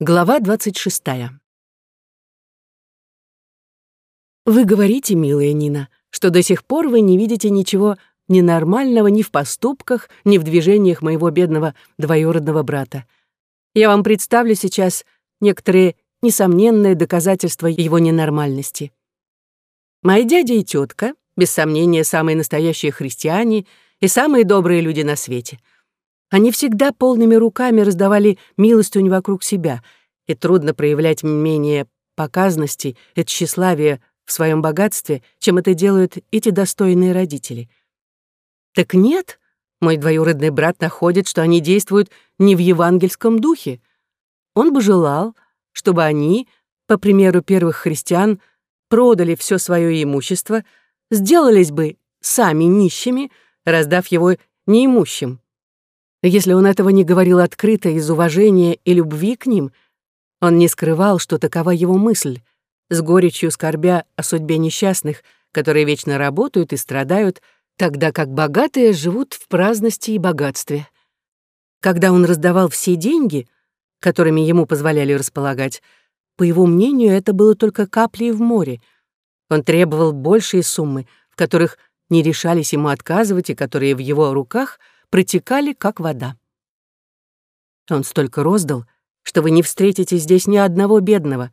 Глава 26. Вы говорите, милая Нина, что до сих пор вы не видите ничего ненормального ни в поступках, ни в движениях моего бедного двоюродного брата. Я вам представлю сейчас некоторые несомненные доказательства его ненормальности. Мои дядя и тетка, без сомнения, самые настоящие христиане и самые добрые люди на свете — они всегда полными руками раздавали милостыню вокруг себя, и трудно проявлять менее показности и тщеславия в своем богатстве, чем это делают эти достойные родители. Так нет, мой двоюродный брат находит, что они действуют не в евангельском духе. Он бы желал, чтобы они, по примеру первых христиан, продали все свое имущество, сделались бы сами нищими, раздав его неимущим. Если он этого не говорил открыто из уважения и любви к ним, он не скрывал, что такова его мысль, с горечью скорбя о судьбе несчастных, которые вечно работают и страдают, тогда как богатые живут в праздности и богатстве. Когда он раздавал все деньги, которыми ему позволяли располагать, по его мнению, это было только каплей в море. Он требовал большие суммы, в которых не решались ему отказывать и которые в его руках — протекали, как вода. Он столько роздал, что вы не встретите здесь ни одного бедного.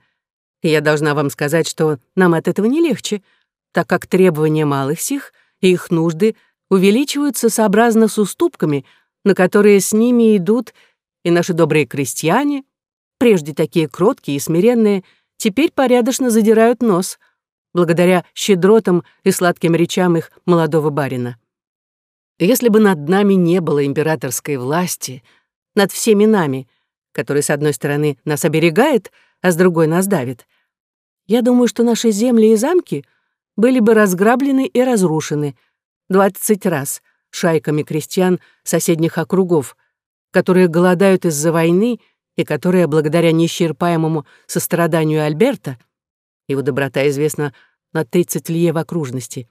И я должна вам сказать, что нам от этого не легче, так как требования малых сих и их нужды увеличиваются сообразно с уступками, на которые с ними идут и наши добрые крестьяне, прежде такие кроткие и смиренные, теперь порядочно задирают нос, благодаря щедротам и сладким речам их молодого барина. Если бы над нами не было императорской власти, над всеми нами, который, с одной стороны, нас оберегает, а с другой нас давит, я думаю, что наши земли и замки были бы разграблены и разрушены двадцать раз шайками крестьян соседних округов, которые голодают из-за войны и которые, благодаря неисчерпаемому состраданию Альберта, его доброта известна на 30 лье в окружности,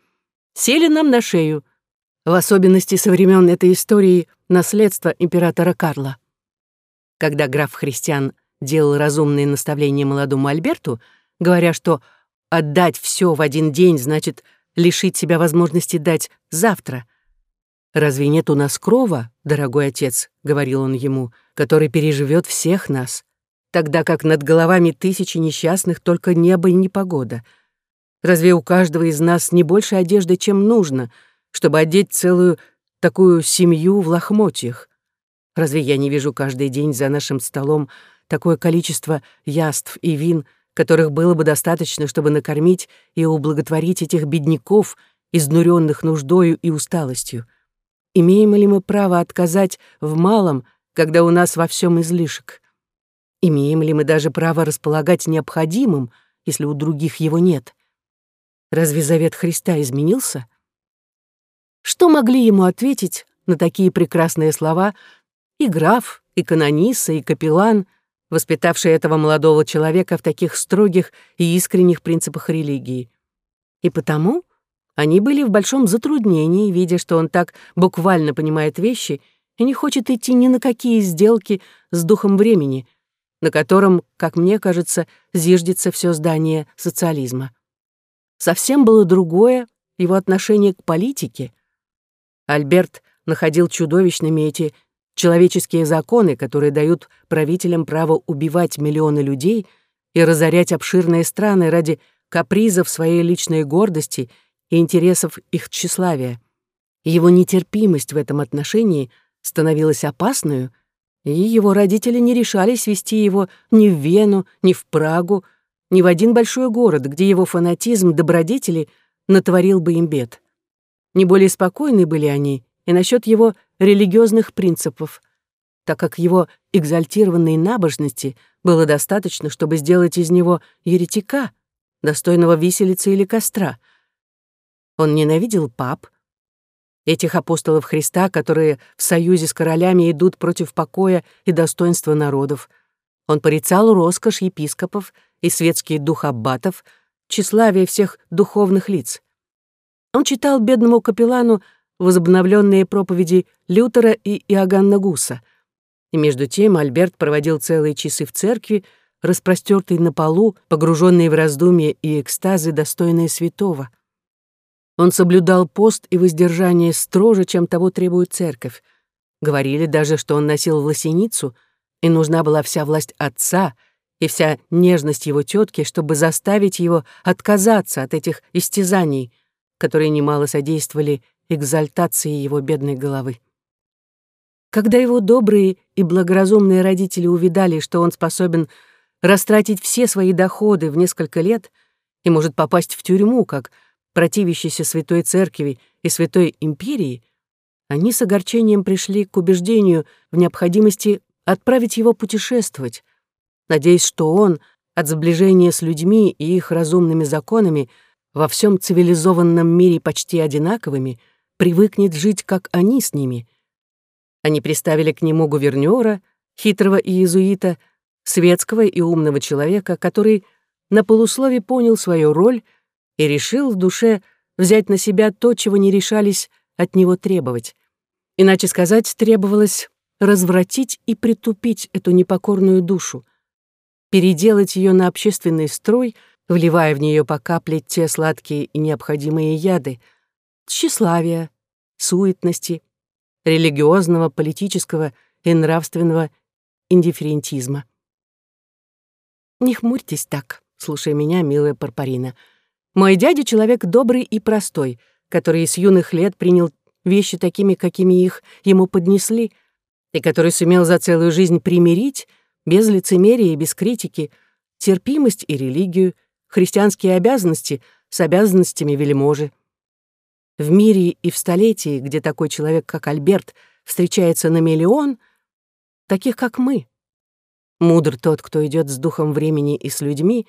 сели нам на шею — в особенности со времен этой истории наследства императора Карла. Когда граф Христиан делал разумные наставления молодому Альберту, говоря, что отдать все в один день значит лишить себя возможности дать завтра. «Разве нет у нас крова, дорогой отец?» — говорил он ему, «который переживет всех нас, тогда как над головами тысячи несчастных только небо и непогода. Разве у каждого из нас не больше одежды, чем нужно — чтобы одеть целую такую семью в лохмотьях. Разве я не вижу каждый день за нашим столом такое количество яств и вин, которых было бы достаточно, чтобы накормить и ублаготворить этих бедняков, изнуренных нуждою и усталостью? Имеем ли мы право отказать в малом, когда у нас во всем излишек? Имеем ли мы даже право располагать необходимым, если у других его нет? Разве завет Христа изменился? Что могли ему ответить на такие прекрасные слова и граф, и канониса, и капеллан, воспитавшие этого молодого человека в таких строгих и искренних принципах религии? И потому они были в большом затруднении, видя, что он так буквально понимает вещи и не хочет идти ни на какие сделки с духом времени, на котором, как мне кажется, зиждется все здание социализма. Совсем было другое его отношение к политике — Альберт находил чудовищными эти человеческие законы, которые дают правителям право убивать миллионы людей и разорять обширные страны ради капризов своей личной гордости и интересов их тщеславия. Его нетерпимость в этом отношении становилась опасную, и его родители не решались вести его ни в Вену, ни в Прагу, ни в один большой город, где его фанатизм добродетели натворил бы им бед. Не более спокойны были они и насчет его религиозных принципов, так как его экзальтированной набожности было достаточно, чтобы сделать из него еретика, достойного виселицы или костра. Он ненавидел пап, этих апостолов Христа, которые в союзе с королями идут против покоя и достоинства народов. Он порицал роскошь епископов и светский дух аббатов, тщеславие всех духовных лиц. Он читал бедному капеллану возобновленные проповеди Лютера и Иоганна Гуса. И между тем Альберт проводил целые часы в церкви, распростертый на полу, погруженный в раздумья и экстазы, достойные святого. Он соблюдал пост и воздержание строже, чем того требует церковь. Говорили даже, что он носил власеницу, и нужна была вся власть отца и вся нежность его тетки, чтобы заставить его отказаться от этих истязаний, которые немало содействовали экзальтации его бедной головы. Когда его добрые и благоразумные родители увидали, что он способен растратить все свои доходы в несколько лет и может попасть в тюрьму, как противящийся Святой Церкви и Святой Империи, они с огорчением пришли к убеждению в необходимости отправить его путешествовать, надеясь, что он от сближения с людьми и их разумными законами во всем цивилизованном мире почти одинаковыми, привыкнет жить, как они с ними. Они приставили к нему гувернера, хитрого иезуита, светского и умного человека, который на полуслове понял свою роль и решил в душе взять на себя то, чего не решались от него требовать. Иначе сказать, требовалось развратить и притупить эту непокорную душу, переделать ее на общественный строй, вливая в нее по капле те сладкие и необходимые яды, тщеславия, суетности, религиозного, политического и нравственного индифферентизма. Не хмурьтесь так, слушая меня, милая Парпарина. Мой дядя — человек добрый и простой, который с юных лет принял вещи такими, какими их ему поднесли, и который сумел за целую жизнь примирить, без лицемерия и без критики, терпимость и религию, христианские обязанности с обязанностями вельможи. В мире и в столетии, где такой человек, как Альберт, встречается на миллион, таких, как мы. Мудр тот, кто идет с духом времени и с людьми,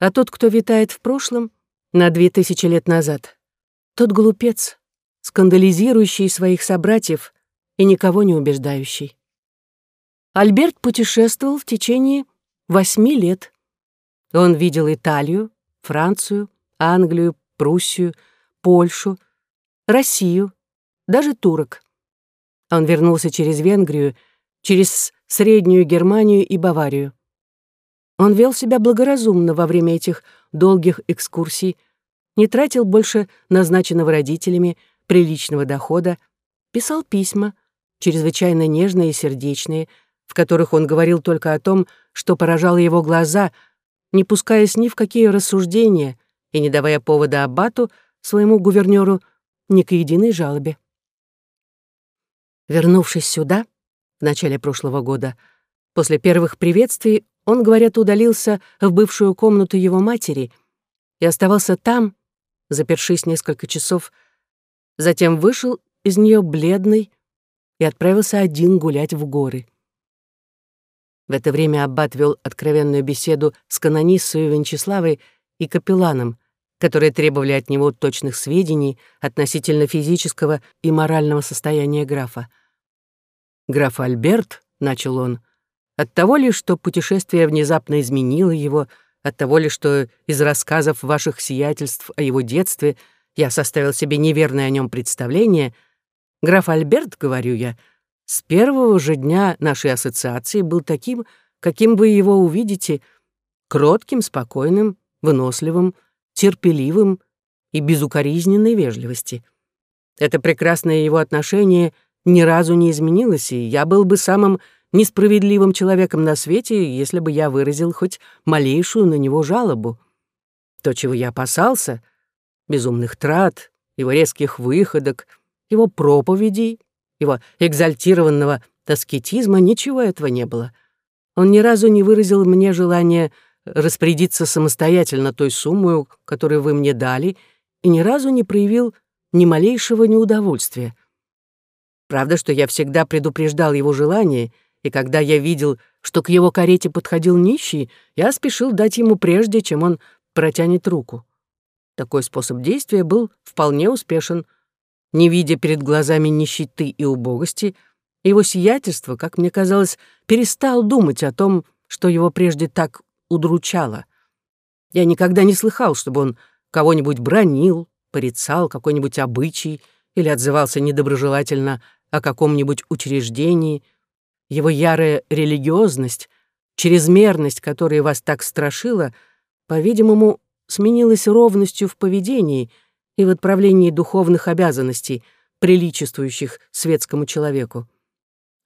а тот, кто витает в прошлом, на две тысячи лет назад. Тот глупец, скандализирующий своих собратьев и никого не убеждающий. Альберт путешествовал в течение восьми лет. Он видел Италию, Францию, Англию, Пруссию, Польшу, Россию, даже турок. Он вернулся через Венгрию, через Среднюю Германию и Баварию. Он вел себя благоразумно во время этих долгих экскурсий, не тратил больше назначенного родителями приличного дохода, писал письма, чрезвычайно нежные и сердечные, в которых он говорил только о том, что поражало его глаза, не пускаясь ни в какие рассуждения и не давая повода аббату, своему гувернёру, ни к единой жалобе. Вернувшись сюда, в начале прошлого года, после первых приветствий он, говорят, удалился в бывшую комнату его матери и оставался там, запершись несколько часов, затем вышел из нее бледный и отправился один гулять в горы. В это время Аббат вел откровенную беседу с канониссой Венчеславой и капелланом, которые требовали от него точных сведений относительно физического и морального состояния графа. «Граф Альберт», — начал он, — «от того ли, что путешествие внезапно изменило его, от того ли, что из рассказов ваших сиятельств о его детстве я составил себе неверное о нем представление, граф Альберт, говорю я, — с первого же дня нашей ассоциации был таким, каким вы его увидите, кротким, спокойным, выносливым, терпеливым и безукоризненной вежливости. Это прекрасное его отношение ни разу не изменилось, и я был бы самым несправедливым человеком на свете, если бы я выразил хоть малейшую на него жалобу. То, чего я опасался, безумных трат, его резких выходок, его проповедей, его экзальтированного таскетизма, ничего этого не было. Он ни разу не выразил мне желания распорядиться самостоятельно той суммой, которую вы мне дали, и ни разу не проявил ни малейшего неудовольствия. Правда, что я всегда предупреждал его желание, и когда я видел, что к его карете подходил нищий, я спешил дать ему прежде, чем он протянет руку. Такой способ действия был вполне успешен, не видя перед глазами нищеты и убогости, его сиятельство, как мне казалось, перестал думать о том, что его прежде так удручало. Я никогда не слыхал, чтобы он кого-нибудь бронил, порицал какой-нибудь обычай или отзывался недоброжелательно о каком-нибудь учреждении. его ярая религиозность, чрезмерность, которая вас так страшила, по-видимому, сменилась ровностью в поведении и в отправлении духовных обязанностей, приличествующих светскому человеку.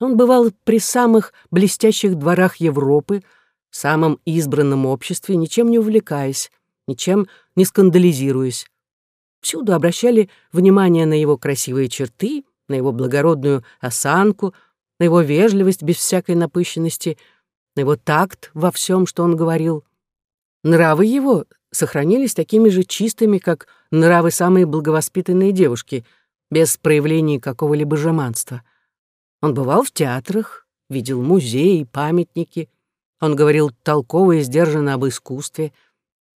Он бывал при самых блестящих дворах Европы, в самом избранном обществе, ничем не увлекаясь, ничем не скандализируясь. Всюду обращали внимание на его красивые черты, на его благородную осанку, на его вежливость без всякой напыщенности, на его такт во всем, что он говорил. Нравы его сохранились такими же чистыми, как нравы самой благовоспитанной девушки, без проявлений какого-либо жеманства. Он бывал в театрах, видел музеи, памятники. Он говорил толково и сдержанно об искусстве.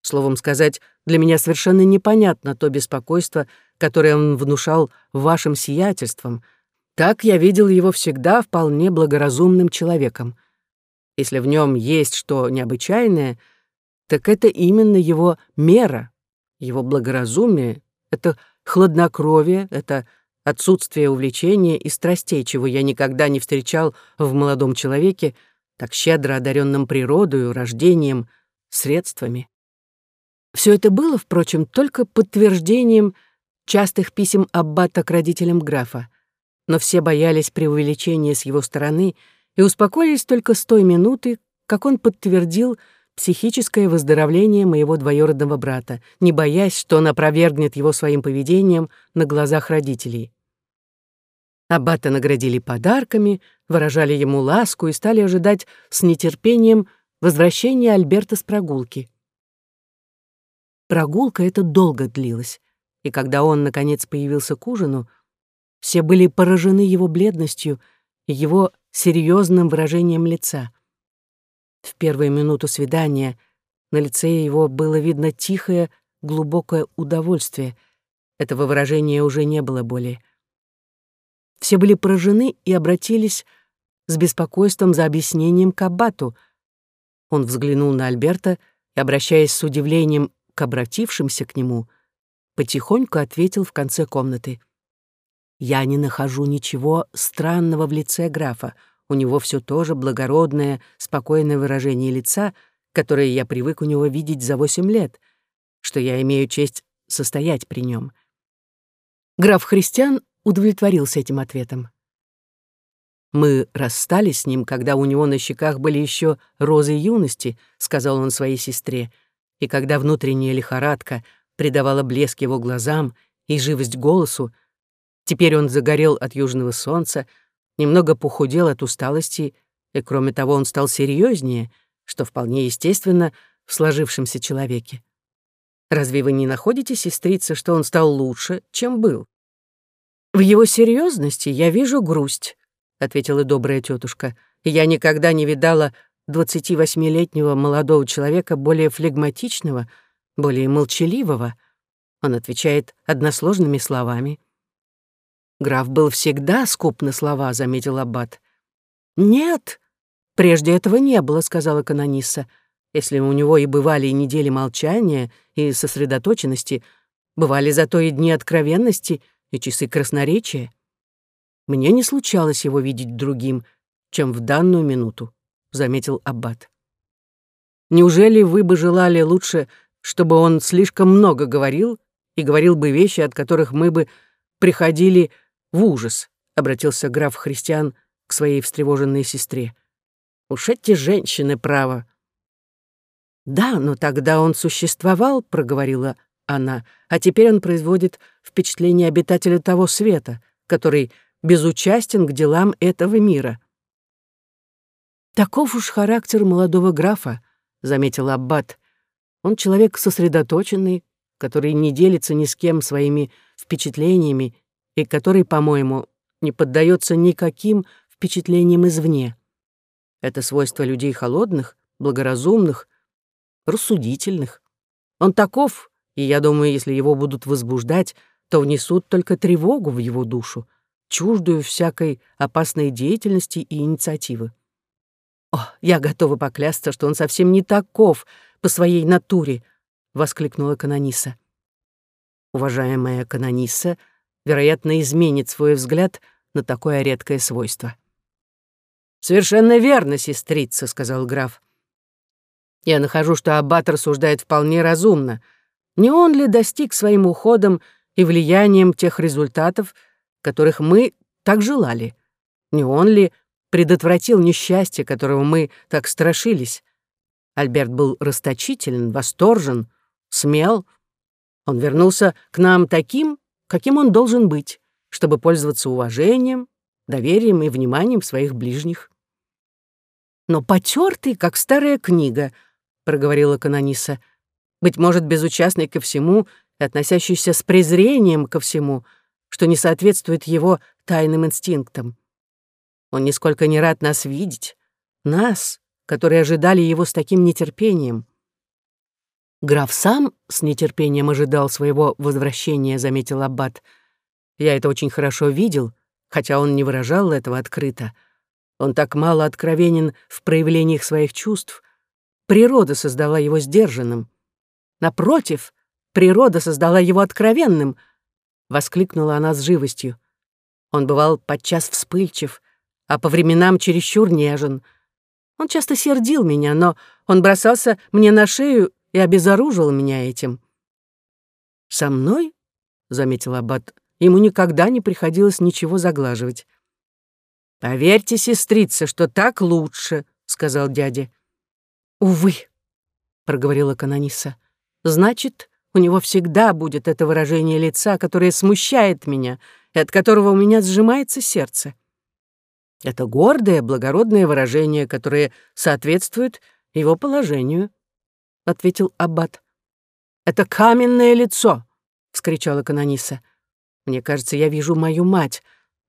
Словом сказать, для меня совершенно непонятно то беспокойство, которое он внушал вашим сиятельством. Так я видел его всегда вполне благоразумным человеком. Если в нем есть что необычайное, так это именно его мера, его благоразумие, это хладнокровие, это отсутствие увлечения и страстей, чего я никогда не встречал в молодом человеке, так щедро одаренном природою, рождением, средствами. Все это было, впрочем, только подтверждением частых писем Аббата к родителям графа, но все боялись преувеличения с его стороны и успокоились только с той минуты, как он подтвердил психическое выздоровление моего двоюродного брата, не боясь, что он опровергнет его своим поведением на глазах родителей. Аббата наградили подарками, выражали ему ласку и стали ожидать с нетерпением возвращения Альберта с прогулки. Прогулка эта долго длилась, и когда он, наконец, появился к ужину, все были поражены его бледностью и его серьезным выражением лица — в первую минуту свидания на лице его было видно тихое, глубокое удовольствие. Этого выражения уже не было более. Все были поражены и обратились с беспокойством за объяснением к Аббату. Он взглянул на Альберта и, обращаясь с удивлением к обратившимся к нему, потихоньку ответил в конце комнаты. «Я не нахожу ничего странного в лице графа. У него все тоже благородное, спокойное выражение лица, которое я привык у него видеть за восемь лет, что я имею честь состоять при нем. Граф Христиан удовлетворился этим ответом. «Мы расстались с ним, когда у него на щеках были еще розы юности», — сказал он своей сестре, «и когда внутренняя лихорадка придавала блеск его глазам и живость голосу, теперь он загорел от южного солнца, немного похудел от усталости, и, кроме того, он стал серьезнее, что вполне естественно в сложившемся человеке. Разве вы не находите, сестрица, что он стал лучше, чем был? В его серьезности я вижу грусть, ответила добрая тетушка. Я никогда не видала 28-летнего молодого человека более флегматичного, более молчаливого. Он отвечает односложными словами. Граф был всегда скуп на слова, заметил аббат. Нет, прежде этого не было, сказала канонисса. Если у него и бывали и недели молчания и сосредоточенности, бывали зато и дни откровенности и часы красноречия. Мне не случалось его видеть другим, чем в данную минуту, заметил аббат. Неужели вы бы желали лучше, чтобы он слишком много говорил и говорил бы вещи, от которых мы бы приходили в ужас, обратился граф Христиан к своей встревоженной сестре. Уж эти женщины, право. Да, но тогда он существовал, проговорила она, а теперь он производит впечатление обитателя того света, который безучастен к делам этого мира. Таков уж характер молодого графа, заметил аббат. Он человек сосредоточенный, который не делится ни с кем своими впечатлениями и который, по-моему, не поддается никаким впечатлениям извне. Это свойство людей холодных, благоразумных, рассудительных. Он таков, и я думаю, если его будут возбуждать, то внесут только тревогу в его душу, чуждую всякой опасной деятельности и инициативы. «О, я готова поклясться, что он совсем не таков по своей натуре!» — воскликнула канониса. Уважаемая канониса — вероятно, изменит свой взгляд на такое редкое свойство. «Совершенно верно, сестрица», — сказал граф. «Я нахожу, что аббат рассуждает вполне разумно. Не он ли достиг своим уходом и влиянием тех результатов, которых мы так желали? Не он ли предотвратил несчастье, которого мы так страшились? Альберт был расточителен, восторжен, смел. Он вернулся к нам таким, каким он должен быть, чтобы пользоваться уважением, доверием и вниманием своих ближних. «Но потертый, как старая книга», — проговорила канониса, «быть может, безучастный ко всему и относящийся с презрением ко всему, что не соответствует его тайным инстинктам. Он нисколько не рад нас видеть, нас, которые ожидали его с таким нетерпением. Граф сам с нетерпением ожидал своего возвращения, заметил Аббат. Я это очень хорошо видел, хотя он не выражал этого открыто. Он так мало откровенен в проявлениях своих чувств. Природа создала его сдержанным. Напротив, природа создала его откровенным, воскликнула она с живостью. Он бывал подчас вспыльчив, а по временам чересчур нежен. Он часто сердил меня, но он бросался мне на шею и обезоружил меня этим. «Со мной?» — заметил Аббат. Ему никогда не приходилось ничего заглаживать. «Поверьте, сестрица, что так лучше», — сказал дядя. «Увы», — проговорила канониса. «Значит, у него всегда будет это выражение лица, которое смущает меня и от которого у меня сжимается сердце. Это гордое, благородное выражение, которое соответствует его положению, — ответил Аббат. «Это каменное лицо!» — вскричала канониса. «Мне кажется, я вижу мою мать,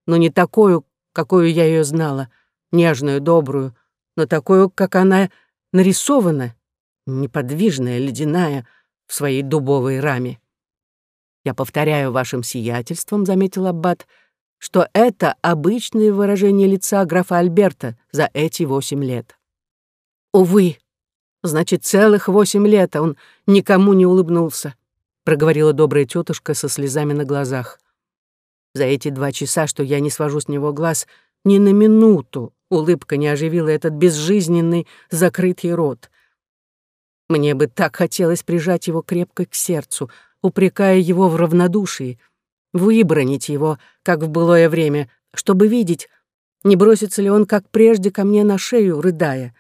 но не такую, какую я ее знала, нежную, добрую, но такую, как она нарисована, неподвижная, ледяная, в своей дубовой раме. «Я повторяю вашим сиятельством», — заметил Аббат, — что это обычное выражение лица графа Альберта за эти восемь лет. «Увы, значит, целых восемь лет он никому не улыбнулся», проговорила добрая тетушка со слезами на глазах. «За эти два часа, что я не свожу с него глаз, ни на минуту улыбка не оживила этот безжизненный закрытый рот. Мне бы так хотелось прижать его крепко к сердцу, упрекая его в равнодушии — выбронить его, как в былое время, чтобы видеть, не бросится ли он, как прежде, ко мне на шею, рыдая.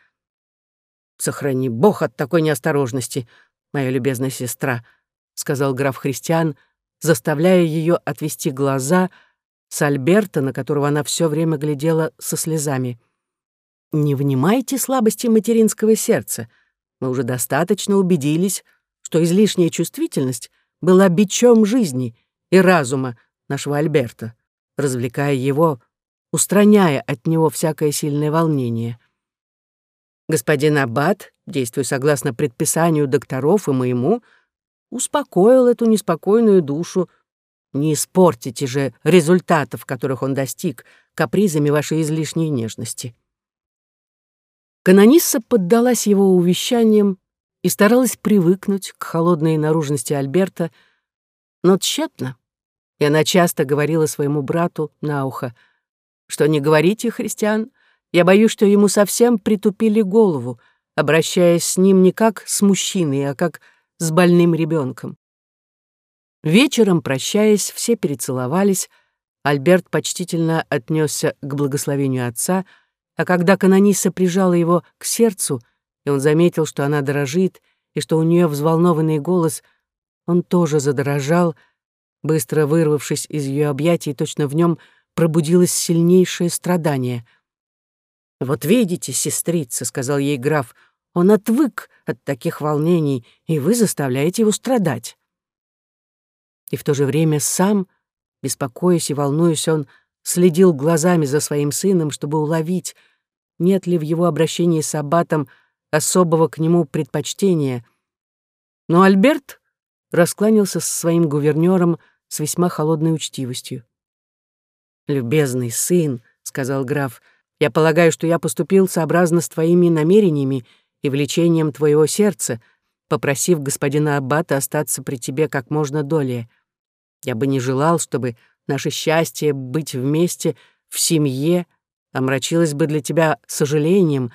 «Сохрани Бог от такой неосторожности, моя любезная сестра», — сказал граф Христиан, заставляя ее отвести глаза с Альберта, на которого она все время глядела со слезами. «Не внимайте слабости материнского сердца. Мы уже достаточно убедились, что излишняя чувствительность была бичом жизни — и разума нашего Альберта, развлекая его, устраняя от него всякое сильное волнение. Господин Аббат, действуя согласно предписанию докторов и моему, успокоил эту неспокойную душу. Не испортите же результатов, которых он достиг, капризами вашей излишней нежности. Канонисса поддалась его увещаниям и старалась привыкнуть к холодной наружности Альберта, но тщетно. И она часто говорила своему брату на ухо, что не говорите, христиан, я боюсь, что ему совсем притупили голову, обращаясь с ним не как с мужчиной, а как с больным ребенком. Вечером, прощаясь, все перецеловались, Альберт почтительно отнесся к благословению отца, а когда канониса прижала его к сердцу, и он заметил, что она дрожит, и что у нее взволнованный голос, он тоже задрожал, Быстро вырвавшись из ее объятий, точно в нем пробудилось сильнейшее страдание. «Вот видите, сестрица», — сказал ей граф, — «он отвык от таких волнений, и вы заставляете его страдать». И в то же время сам, беспокоясь и волнуясь, он следил глазами за своим сыном, чтобы уловить, нет ли в его обращении с аббатом особого к нему предпочтения. Но Альберт раскланялся со своим гувернёром, с весьма холодной учтивостью. «Любезный сын», — сказал граф, — «я полагаю, что я поступил сообразно с твоими намерениями и влечением твоего сердца, попросив господина Аббата остаться при тебе как можно долее. Я бы не желал, чтобы наше счастье быть вместе в семье омрачилась бы для тебя сожалением,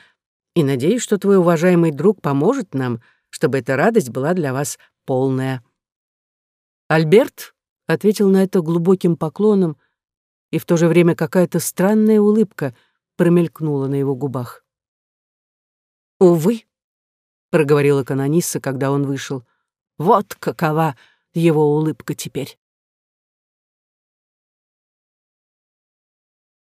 и надеюсь, что твой уважаемый друг поможет нам, чтобы эта радость была для вас полная». Альберт ответил на это глубоким поклоном, и в то же время какая-то странная улыбка промелькнула на его губах. «Увы», — проговорила канонисса, когда он вышел, — «вот какова его улыбка теперь».